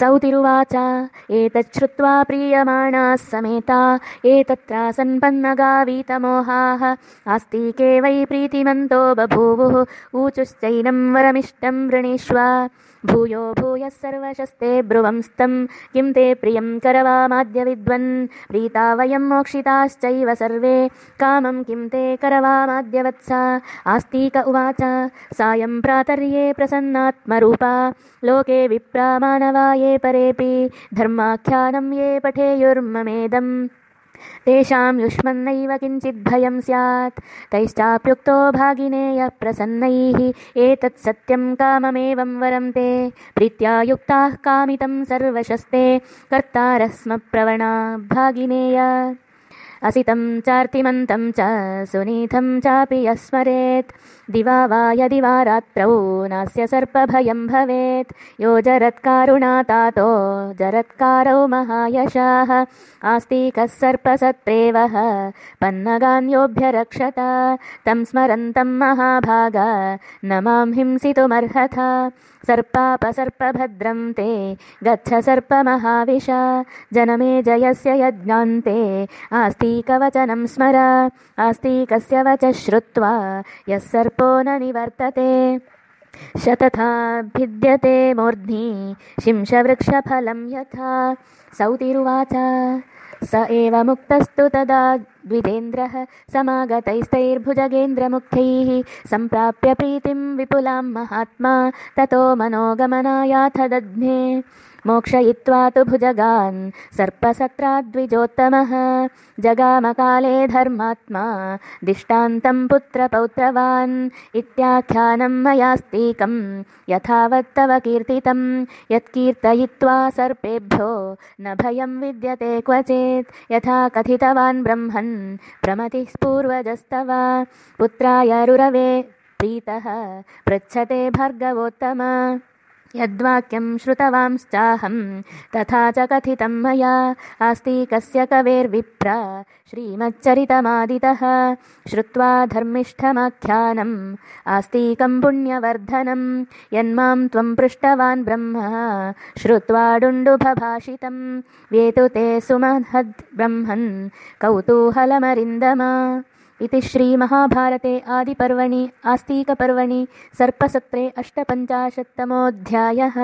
सौतिरुवाच एतच्छ्रुत्वा प्रीयमाणाः समेता एतत्रासन्पन्नगावीतमोहाः। आस्तिके वै प्रीतिमन्तो बभूवुः ऊचुश्चैनं वरमिष्टं वृणीष्व। भूयो भूयः सर्वशस्ते ब्रुवंस्तं किं ते प्रियं करवामाद्यविद्वन्। प्रीता वयं मोक्षिताश्चैव सर्वे कामं किं ते करवामाद्यवत्स। आस्तीक उवाच सायं प्रातर्ये प्रसन्नात्मरूपा लोके विप्रा मानवा परेऽपि धर्माख्यानं ये पठेयुर्ममेदम्। तेषां युष्मन्नैव किञ्चिद्भयं स्यात्। तैश्चाप्युक्तो भागिनेय प्रसन्नैः एतत् सत्यं काममेवं वरं ते प्रीत्या युक्ताः कामितं सर्वशस्ते। कर्तारः स्म प्रवणा भागिनेय असितं चार्तिमन्तं च सुनीतं चापि यस्मरेत् दिवा वा यदि वा रात्रौ नास्य सर्पभयं भवेत्। यो जरत्कारुणातातो जरत्कारौ महायशाः। आस्तिकः सर्पसत्रेवः पन्नगान्योऽभ्यरक्षत। तं स्मरन्तं महाभाग न मां हिंसितुमर्हथ। सर्पापसर्पभद्रं ते गच्छ सर्पमहाविश जनमे जयस्य यज्ञान्ते स्मर। आस्तीकस्य वचः श्रुत्वा यः सर्पो न निवर्तते। शतथा भिद्यते मूर्ध्नि शिंशवृक्षफलं यथा। सौतिरुवाच। स एव मुक्तस्तु तदा द्विजेन्द्रः समागतैस्तैर्भुजगेन्द्रमुख्यैः। सम्प्राप्य प्रीतिं विपुलां महात्मा। ततो मनोगमनायाथ दध्ने मोक्षयित्वा तु भुजगान् सर्पसत्राद्विजोत्तमः। जगामकाले धर्मात्मा दिष्टान्तं पुत्रपौत्रवान्। इत्याख्यानं मयास्तीकं यथावत्तव कीर्तितं यत्कीर्तयित्वा सर्पेभ्यो न भयं विद्यते क्वचेत्। यथा कथितवान् ब्रह्मन् प्रमतिः पूर्वजस्तव। पुत्राय रुरवे प्रीतः पृच्छते भार्गवोत्तम यद्वाक्यं श्रुतवांश्चाहं तथा च कथितं मया आस्तिकस्य कवेर्विप्र श्रीमच्चरितमादितः। श्रुत्वा धर्मिष्ठमाख्यानम् आस्तिकं पुण्यवर्धनं यन्मां त्वं पृष्टवान् ब्रह्म श्रुत्वा डुण्डुभभाषितं वेतु ते सुमहद्ब्रह्मन् कौतूहलमरिन्दमा इति श्रीमहाभारते आदिपर्वणि आस्तीकपर्वणि सर्पसत्रे अष्टपञ्चाशत्तमोऽध्यायः